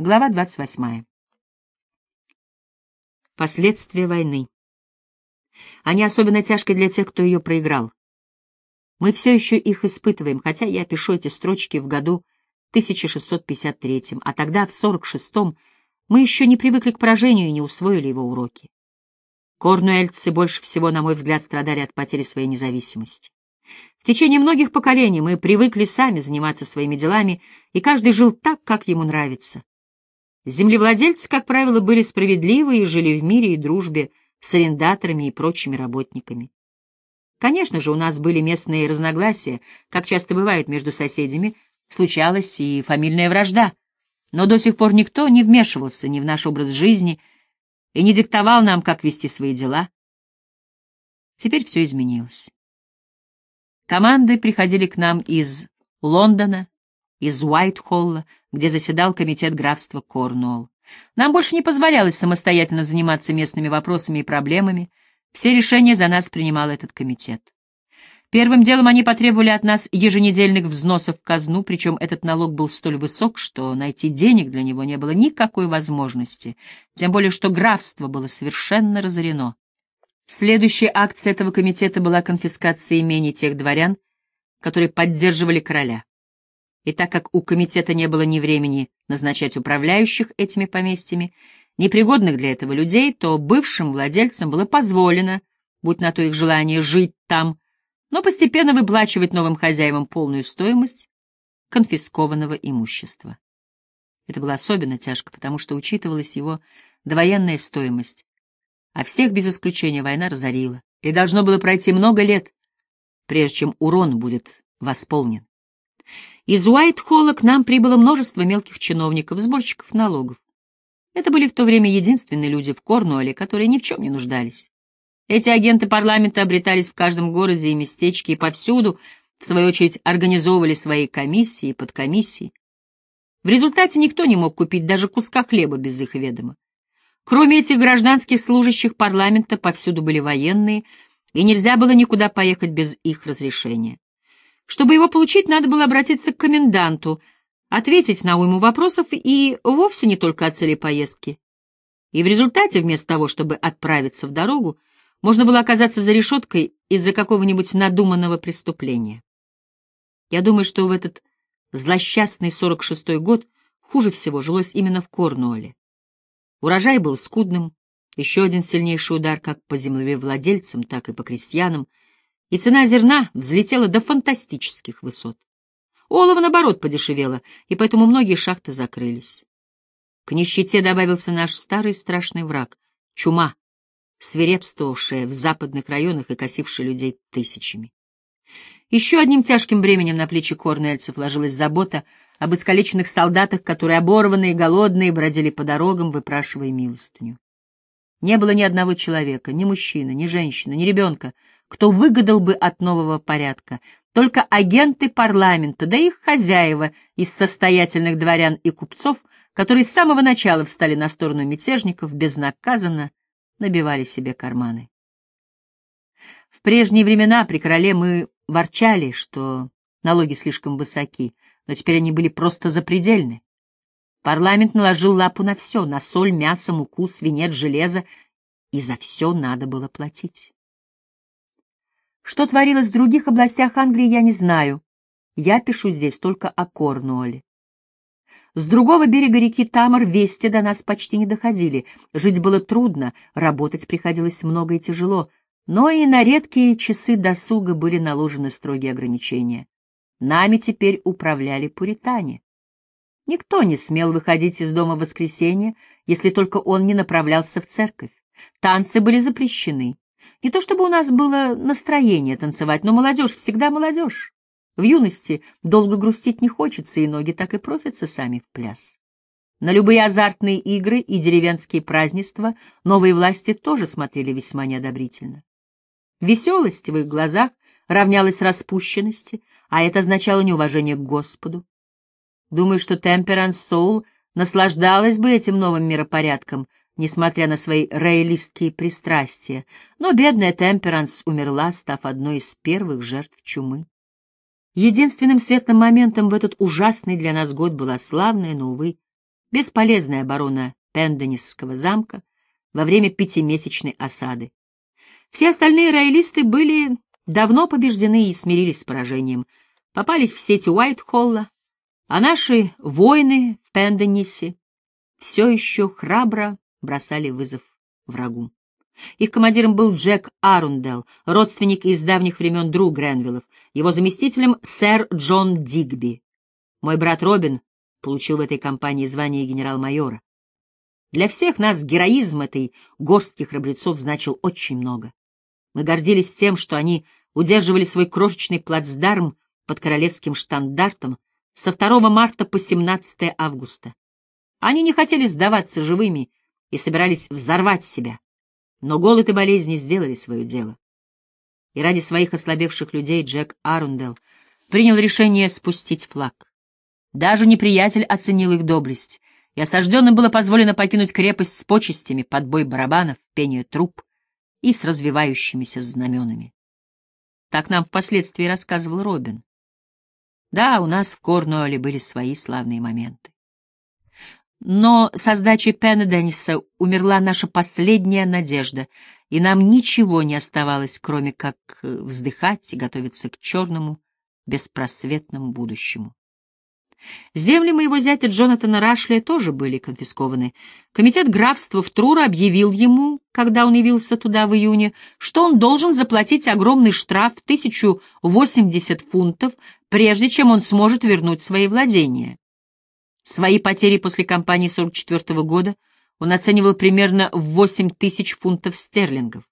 Глава 28. Последствия войны. Они особенно тяжкие для тех, кто ее проиграл. Мы все еще их испытываем, хотя я пишу эти строчки в году 1653, а тогда, в 46-м, мы еще не привыкли к поражению и не усвоили его уроки. Корнуэльцы больше всего, на мой взгляд, страдали от потери своей независимости. В течение многих поколений мы привыкли сами заниматься своими делами, и каждый жил так, как ему нравится. Землевладельцы, как правило, были справедливы и жили в мире и дружбе с арендаторами и прочими работниками. Конечно же, у нас были местные разногласия, как часто бывает между соседями, случалась и фамильная вражда, но до сих пор никто не вмешивался ни в наш образ жизни и не диктовал нам, как вести свои дела. Теперь все изменилось. Команды приходили к нам из Лондона, из Уайтхолла, где заседал комитет графства Корнуолл. Нам больше не позволялось самостоятельно заниматься местными вопросами и проблемами, все решения за нас принимал этот комитет. Первым делом они потребовали от нас еженедельных взносов в казну, причем этот налог был столь высок, что найти денег для него не было никакой возможности, тем более что графство было совершенно разорено. Следующей акцией этого комитета была конфискация имений тех дворян, которые поддерживали короля. И так как у комитета не было ни времени назначать управляющих этими поместьями, непригодных для этого людей, то бывшим владельцам было позволено, будь на то их желание, жить там, но постепенно выплачивать новым хозяевам полную стоимость конфискованного имущества. Это было особенно тяжко, потому что учитывалась его довоенная стоимость, а всех без исключения война разорила, и должно было пройти много лет, прежде чем урон будет восполнен. Из Уайт-Холла к нам прибыло множество мелких чиновников, сборщиков налогов. Это были в то время единственные люди в Корнуолле, которые ни в чем не нуждались. Эти агенты парламента обретались в каждом городе и местечке, и повсюду, в свою очередь, организовывали свои комиссии и подкомиссии. В результате никто не мог купить даже куска хлеба без их ведома. Кроме этих гражданских служащих парламента, повсюду были военные, и нельзя было никуда поехать без их разрешения. Чтобы его получить, надо было обратиться к коменданту, ответить на уйму вопросов и вовсе не только о цели поездки. И в результате, вместо того, чтобы отправиться в дорогу, можно было оказаться за решеткой из-за какого-нибудь надуманного преступления. Я думаю, что в этот злосчастный 46-й год хуже всего жилось именно в Корнуолле. Урожай был скудным, еще один сильнейший удар как по землевладельцам, так и по крестьянам — и цена зерна взлетела до фантастических высот. Олово, наоборот, подешевело, и поэтому многие шахты закрылись. К нищете добавился наш старый страшный враг — чума, свирепствовавшая в западных районах и косившая людей тысячами. Еще одним тяжким бременем на плечи корнуэльцев ложилась забота об искалеченных солдатах, которые оборванные и голодные бродили по дорогам, выпрашивая милостыню. Не было ни одного человека, ни мужчины, ни женщины, ни ребенка, кто выгадал бы от нового порядка. Только агенты парламента, да их хозяева из состоятельных дворян и купцов, которые с самого начала встали на сторону мятежников, безнаказанно набивали себе карманы. В прежние времена при короле мы ворчали, что налоги слишком высоки, но теперь они были просто запредельны. Парламент наложил лапу на все — на соль, мясо, муку, свинец, железо, и за все надо было платить. Что творилось в других областях Англии, я не знаю. Я пишу здесь только о Корнуолле. С другого берега реки Тамар вести до нас почти не доходили. Жить было трудно, работать приходилось много и тяжело, но и на редкие часы досуга были наложены строгие ограничения. Нами теперь управляли пуритане. Никто не смел выходить из дома в воскресенье, если только он не направлялся в церковь. Танцы были запрещены. Не то чтобы у нас было настроение танцевать, но молодежь всегда молодежь. В юности долго грустить не хочется, и ноги так и просятся сами в пляс. На любые азартные игры и деревенские празднества новые власти тоже смотрели весьма неодобрительно. Веселость в их глазах равнялась распущенности, а это означало неуважение к Господу. Думаю, что Темперанс Соул наслаждалась бы этим новым миропорядком, несмотря на свои роялистские пристрастия, но бедная Темперанс умерла, став одной из первых жертв чумы. Единственным светлым моментом в этот ужасный для нас год была славная, но, увы, Бесполезная оборона Пенденисского замка во время пятимесячной осады. Все остальные роялисты были давно побеждены и смирились с поражением, попались в сети Уайт-Холла, а наши воины в Пенденисе все еще храбро бросали вызов врагу. Их командиром был Джек Арундел, родственник из давних времен друг Гренвиллов, его заместителем сэр Джон Дигби. Мой брат Робин получил в этой кампании звание генерал-майора. Для всех нас героизм этой горстки храбрецов значил очень много. Мы гордились тем, что они удерживали свой крошечный плацдарм под королевским штандартом со 2 марта по 17 августа. Они не хотели сдаваться живыми и собирались взорвать себя. Но голод и болезни сделали свое дело. И ради своих ослабевших людей Джек Арундел принял решение спустить флаг. Даже неприятель оценил их доблесть, и осажденным было позволено покинуть крепость с почестями, под бой барабанов, пение труб и с развивающимися знаменами. Так нам впоследствии рассказывал Робин. Да, у нас в Корнуолле были свои славные моменты. Но со сдачей Пена Денниса умерла наша последняя надежда, и нам ничего не оставалось, кроме как э, вздыхать и готовиться к черному, беспросветному будущему. Земли моего зятя Джонатана Рашли тоже были конфискованы. Комитет графства в Трура объявил ему, когда он явился туда в июне, что он должен заплатить огромный штраф в 1080 фунтов, прежде чем он сможет вернуть свои владения. Свои потери после кампании 44 года он оценивал примерно в 8 тысяч фунтов стерлингов.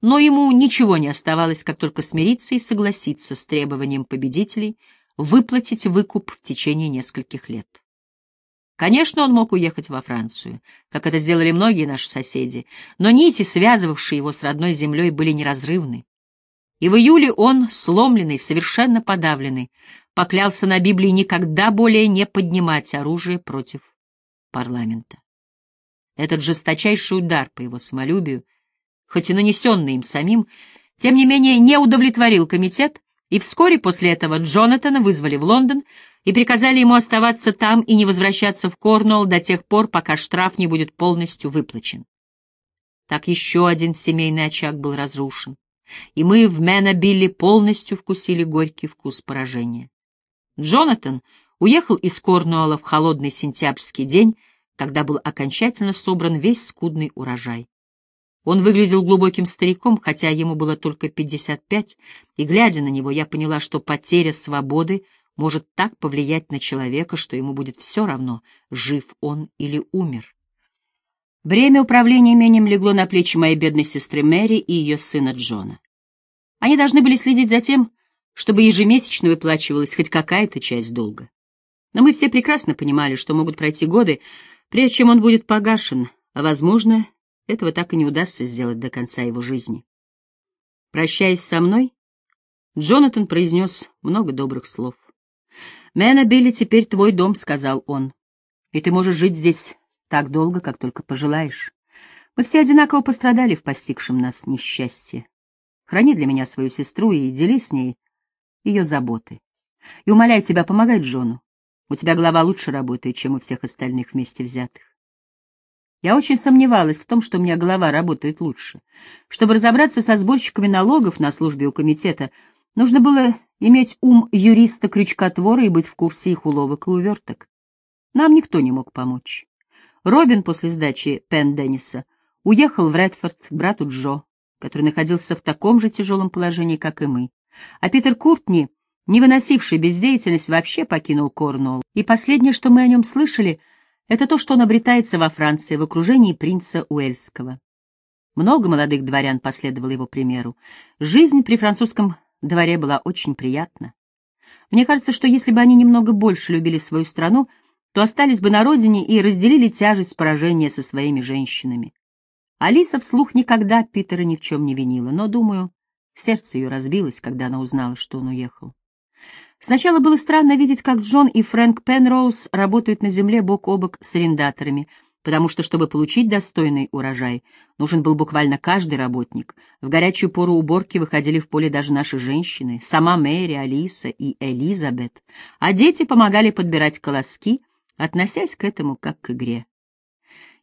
Но ему ничего не оставалось, как только смириться и согласиться с требованием победителей выплатить выкуп в течение нескольких лет. Конечно, он мог уехать во Францию, как это сделали многие наши соседи, но нити, связывавшие его с родной землей, были неразрывны. И в июле он, сломленный, совершенно подавленный, поклялся на Библии никогда более не поднимать оружие против парламента. Этот жесточайший удар по его самолюбию, хоть и нанесенный им самим, тем не менее не удовлетворил комитет, и вскоре после этого Джонатана вызвали в Лондон и приказали ему оставаться там и не возвращаться в Корнуолл до тех пор, пока штраф не будет полностью выплачен. Так еще один семейный очаг был разрушен, и мы в Менобилле полностью вкусили горький вкус поражения. Джонатан уехал из Корнуолла в холодный сентябрьский день, когда был окончательно собран весь скудный урожай. Он выглядел глубоким стариком, хотя ему было только 55, и, глядя на него, я поняла, что потеря свободы может так повлиять на человека, что ему будет все равно, жив он или умер. Бремя управления имением легло на плечи моей бедной сестры Мэри и ее сына Джона. Они должны были следить за тем, чтобы ежемесячно выплачивалась хоть какая-то часть долга. Но мы все прекрасно понимали, что могут пройти годы, прежде чем он будет погашен, а, возможно, этого так и не удастся сделать до конца его жизни. Прощаясь со мной, Джонатан произнес много добрых слов. «Мэна Билли, теперь твой дом», — сказал он, — «и ты можешь жить здесь так долго, как только пожелаешь. Мы все одинаково пострадали в постигшем нас несчастье. Храни для меня свою сестру и делись с ней ее заботы. И умоляю тебя, помогать Джону. У тебя голова лучше работает, чем у всех остальных вместе взятых. Я очень сомневалась в том, что у меня голова работает лучше. Чтобы разобраться со сборщиками налогов на службе у комитета, нужно было иметь ум юриста-крючкотвора и быть в курсе их уловок и уверток. Нам никто не мог помочь. Робин после сдачи Пен Денниса уехал в Редфорд к брату Джо, который находился в таком же тяжелом положении, как и мы. А Питер Куртни, не выносивший бездеятельность, вообще покинул Корнуолл. И последнее, что мы о нем слышали, это то, что он обретается во Франции в окружении принца Уэльского. Много молодых дворян последовало его примеру. Жизнь при французском дворе была очень приятна. Мне кажется, что если бы они немного больше любили свою страну, то остались бы на родине и разделили тяжесть поражения со своими женщинами. Алиса вслух никогда Питера ни в чем не винила, но, думаю, Сердце ее разбилось, когда она узнала, что он уехал. Сначала было странно видеть, как Джон и Фрэнк Пенроуз работают на земле бок о бок с арендаторами, потому что, чтобы получить достойный урожай, нужен был буквально каждый работник. В горячую пору уборки выходили в поле даже наши женщины, сама Мэри, Алиса и Элизабет, а дети помогали подбирать колоски, относясь к этому как к игре.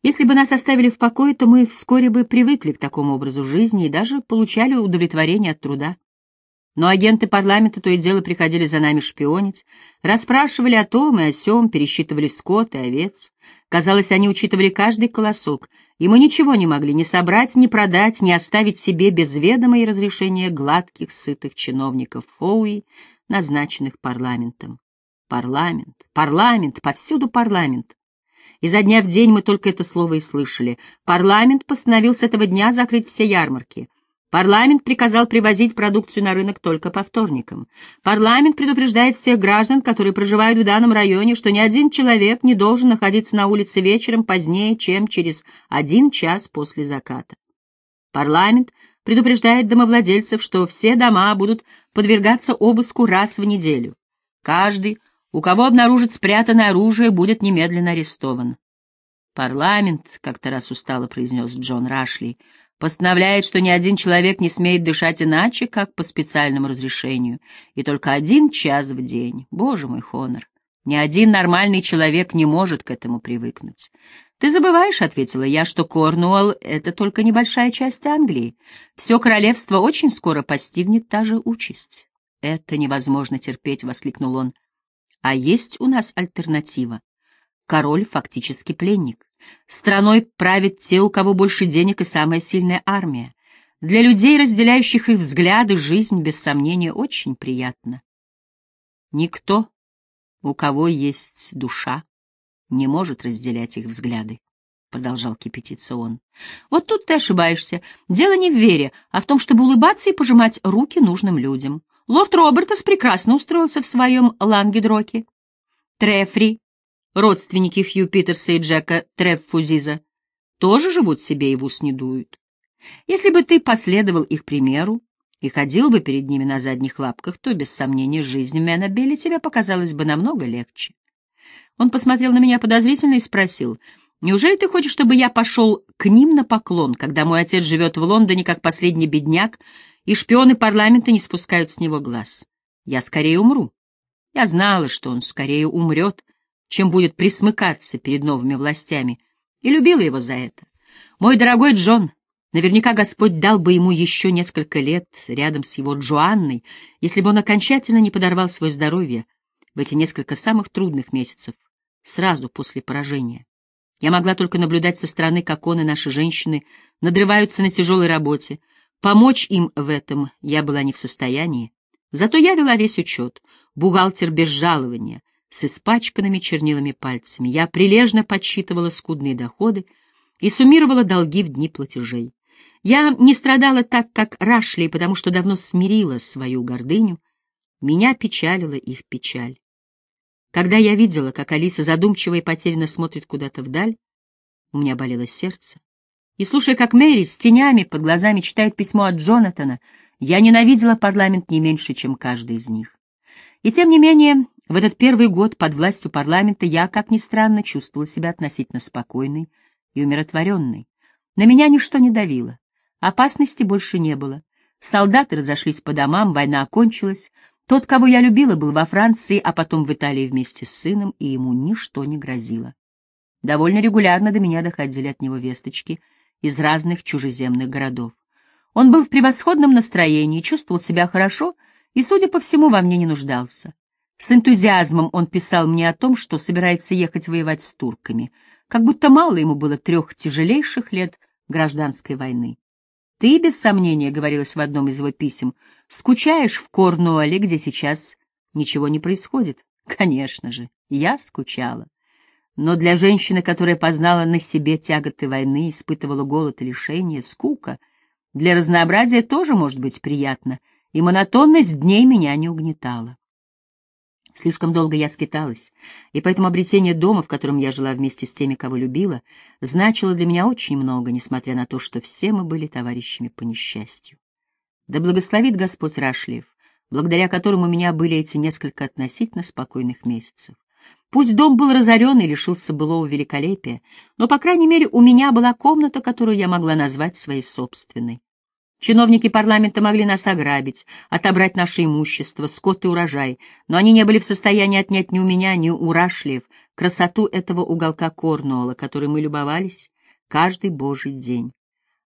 Если бы нас оставили в покое, то мы вскоре бы привыкли к такому образу жизни и даже получали удовлетворение от труда. Но агенты парламента то и дело приходили за нами шпионить, расспрашивали о том и о сём, пересчитывали скот и овец. Казалось, они учитывали каждый колосок, и мы ничего не могли ни собрать, ни продать, ни оставить себе без ведома и разрешения гладких, сытых чиновников Фоуи, назначенных парламентом. Парламент, парламент, повсюду парламент. Изо дня в день мы только это слово и слышали. Парламент постановил с этого дня закрыть все ярмарки. Парламент приказал привозить продукцию на рынок только по вторникам. Парламент предупреждает всех граждан, которые проживают в данном районе, что ни один человек не должен находиться на улице вечером позднее, чем через один час после заката. Парламент предупреждает домовладельцев, что все дома будут подвергаться обыску раз в неделю. Каждый, у кого обнаружат спрятанное оружие, будет немедленно арестован. «Парламент», — как-то раз устало произнес Джон Рашли, постановляет, что ни один человек не смеет дышать иначе, как по специальному разрешению, и только один час в день. Боже мой, Хонор, ни один нормальный человек не может к этому привыкнуть. «Ты забываешь», — ответила я, — «что Корнуолл — это только небольшая часть Англии. Все королевство очень скоро постигнет та же участь». «Это невозможно терпеть», — воскликнул он. А есть у нас альтернатива. Король фактически пленник. Страной правят те, у кого больше денег и самая сильная армия. Для людей, разделяющих их взгляды, жизнь, без сомнения, очень приятна. Никто, у кого есть душа, не может разделять их взгляды, — продолжал кипятиться он. Вот тут ты ошибаешься. Дело не в вере, а в том, чтобы улыбаться и пожимать руки нужным людям. Лорд Робертас прекрасно устроился в своем Лангедроке. Трефри, родственники Хью Питерса и Джека Треффузиза, тоже живут себе и в ус не дуют. Если бы ты последовал их примеру и ходил бы перед ними на задних лапках, то, без сомнения, жизнь Менобели тебе показалась бы намного легче. Он посмотрел на меня подозрительно и спросил, «Неужели ты хочешь, чтобы я пошел к ним на поклон, когда мой отец живет в Лондоне как последний бедняк и шпионы парламента не спускают с него глаз. Я скорее умру. Я знала, что он скорее умрет, чем будет присмыкаться перед новыми властями, и любила его за это. Мой дорогой Джон, наверняка Господь дал бы ему еще несколько лет рядом с его Джоанной, если бы он окончательно не подорвал свое здоровье в эти несколько самых трудных месяцев, сразу после поражения. Я могла только наблюдать со стороны, как он и наши женщины надрываются на тяжелой работе, Помочь им в этом я была не в состоянии. Зато я вела весь учет, бухгалтер без жалования, с испачканными чернилами пальцами. Я прилежно подсчитывала скудные доходы и суммировала долги в дни платежей. Я не страдала так, как Рашли, потому что давно смирила свою гордыню. Меня печалила их печаль. Когда я видела, как Алиса задумчиво и потерянно смотрит куда-то вдаль, у меня болело сердце. И слушая, как Мэри с тенями под глазами читает письмо от Джонатана, я ненавидела парламент не меньше, чем каждый из них. И тем не менее, в этот первый год под властью парламента я, как ни странно, чувствовала себя относительно спокойной и умиротворенной. На меня ничто не давило, опасности больше не было. Солдаты разошлись по домам, война окончилась. Тот, кого я любила, был во Франции, а потом в Италии вместе с сыном, и ему ничто не грозило. Довольно регулярно до меня доходили от него весточки — из разных чужеземных городов. Он был в превосходном настроении, чувствовал себя хорошо и, судя по всему, во мне не нуждался. С энтузиазмом он писал мне о том, что собирается ехать воевать с турками, как будто мало ему было трех тяжелейших лет гражданской войны. «Ты, без сомнения, — говорилось в одном из его писем, — скучаешь в Корнуолле, где сейчас ничего не происходит. Конечно же, я скучала. Но для женщины, которая познала на себе тяготы войны, испытывала голод и лишение, скука, для разнообразия тоже может быть приятно, и монотонность дней меня не угнетала. Слишком долго я скиталась, и поэтому обретение дома, в котором я жила вместе с теми, кого любила, значило для меня очень много, несмотря на то, что все мы были товарищами по несчастью. Да благословит Господь Рашлиев, благодаря которому у меня были эти несколько относительно спокойных месяцев. Пусть дом был разорен и лишился былого великолепия, но, по крайней мере, у меня была комната, которую я могла назвать своей собственной. Чиновники парламента могли нас ограбить, отобрать наше имущество, скот и урожай, но они не были в состоянии отнять ни у меня, ни у Рашлиев красоту этого уголка Корнуолла, который мы любовались каждый божий день.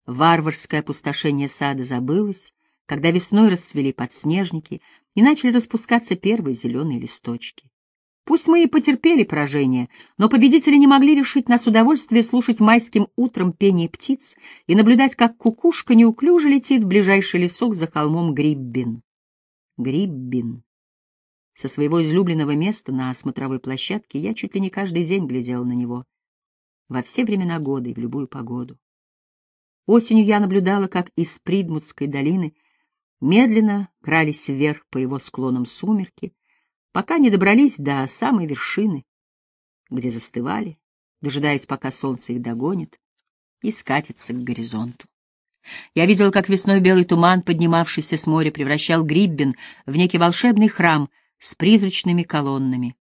Варварское опустошение сада забылось, когда весной расцвели подснежники и начали распускаться первые зеленые листочки. Пусть мы и потерпели поражение, но победители не могли решить нас удовольствие слушать майским утром пение птиц и наблюдать, как кукушка неуклюже летит в ближайший лесок за холмом Гриббин. Гриббин. Со своего излюбленного места на смотровой площадке я чуть ли не каждый день глядел на него. Во все времена года и в любую погоду. Осенью я наблюдала, как из Придмутской долины медленно крались вверх по его склонам сумерки, пока не добрались до самой вершины, где застывали, дожидаясь, пока солнце их догонит, и скатится к горизонту. Я видел, как весной белый туман, поднимавшийся с моря, превращал Гриббин в некий волшебный храм с призрачными колоннами.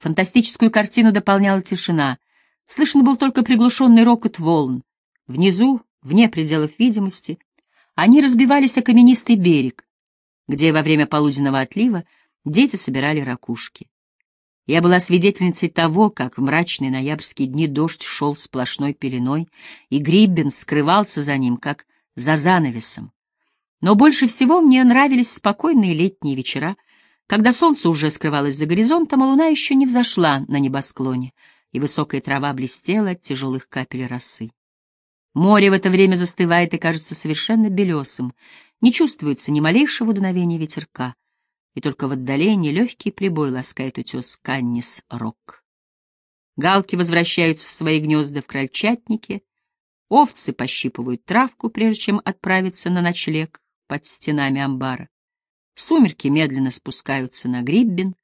Фантастическую картину дополняла тишина. Слышен был только приглушенный рокот волн. Внизу, вне пределов видимости, они разбивались о каменистый берег, где во время полуденного отлива Дети собирали ракушки. Я была свидетельницей того, как в мрачные ноябрьские дни дождь шел сплошной пеленой, и Гриббен скрывался за ним, как за занавесом. Но больше всего мне нравились спокойные летние вечера, когда солнце уже скрывалось за горизонтом, а луна еще не взошла на небосклоне, и высокая трава блестела от тяжелых капель росы. Море в это время застывает и кажется совершенно белесым, не чувствуется ни малейшего дуновения ветерка и только в отдалении легкий прибой ласкает утес Каннис-Рок. Галки возвращаются в свои гнезда в крольчатнике, овцы пощипывают травку, прежде чем отправиться на ночлег под стенами амбара. Сумерки медленно спускаются на Гриббин,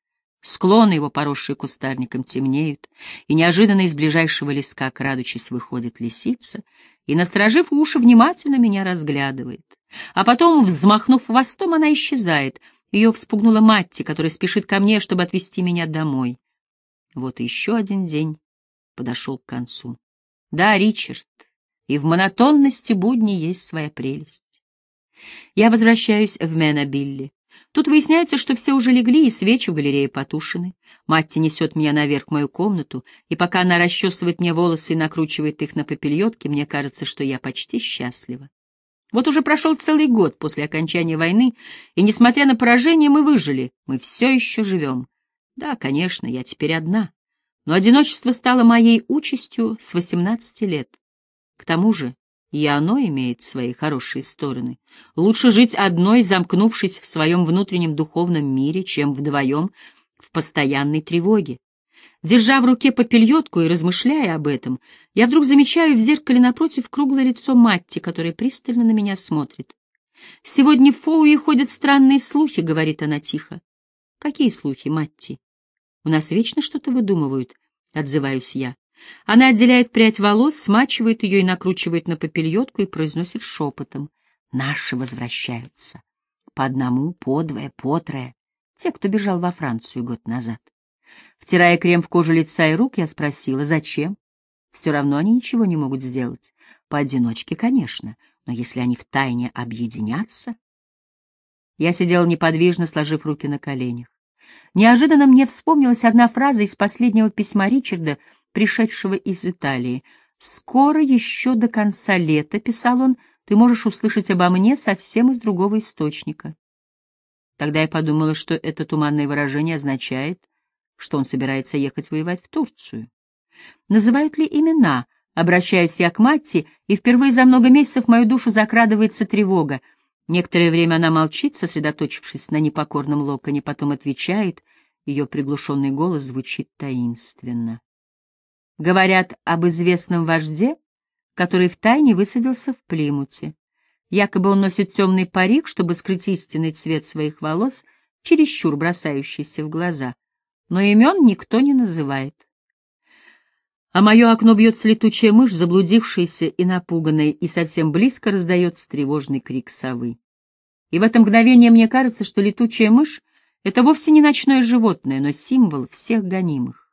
склоны его, поросшие кустарником, темнеют, и неожиданно из ближайшего леска, крадучись, выходит лисица и, насторожив уши, внимательно меня разглядывает. А потом, взмахнув хвостом, она исчезает — ее вспугнула Матти, которая спешит ко мне, чтобы отвезти меня домой. Вот еще один день подошел к концу. Да, Ричард, и в монотонности будни есть своя прелесть. Я возвращаюсь в Менобилли. Тут выясняется, что все уже легли, и свечи в галерее потушены. Матти несет меня наверх в мою комнату, и пока она расчесывает мне волосы и накручивает их на попельотки, мне кажется, что я почти счастлива. Вот уже прошел целый год после окончания войны, и, несмотря на поражение, мы выжили, мы все еще живем. Да, конечно, я теперь одна, но одиночество стало моей участью с 18 лет. К тому же и оно имеет свои хорошие стороны. Лучше жить одной, замкнувшись в своем внутреннем духовном мире, чем вдвоем в постоянной тревоге. Держа в руке попельотку и размышляя об этом, я вдруг замечаю в зеркале напротив круглое лицо Матти, которое пристально на меня смотрит. «Сегодня в Фоуи ходят странные слухи», — говорит она тихо. «Какие слухи, Матти?» «У нас вечно что-то выдумывают», — отзываюсь я. Она отделяет прядь волос, смачивает ее и накручивает на попельотку и произносит шепотом. «Наши возвращаются. По одному, по двое, по трое. Те, кто бежал во Францию год назад». Втирая крем в кожу лица и рук, я спросила, зачем? Все равно они ничего не могут сделать. Поодиночке, конечно, но если они втайне объединятся... Я сидела неподвижно, сложив руки на коленях. Неожиданно мне вспомнилась одна фраза из последнего письма Ричарда, пришедшего из Италии. «Скоро, еще до конца лета», — писал он, — «ты можешь услышать обо мне совсем из другого источника». Тогда я подумала, что это туманное выражение означает, что он собирается ехать воевать в Турцию. Называют ли имена? Обращаюсь я к Матти, и впервые за много месяцев мою душу закрадывается тревога. Некоторое время она молчит, сосредоточившись на непокорном локоне, потом отвечает, ее приглушенный голос звучит таинственно. Говорят об известном вожде, который втайне высадился в Плимуте. Якобы он носит темный парик, чтобы скрыть истинный цвет своих волос, чересчур бросающийся в глаза — но имен никто не называет. А мое окно бьется летучая мышь, заблудившаяся и напуганная, и совсем близко раздается тревожный крик совы. И в это мгновение мне кажется, что летучая мышь — это вовсе не ночное животное, но символ всех гонимых.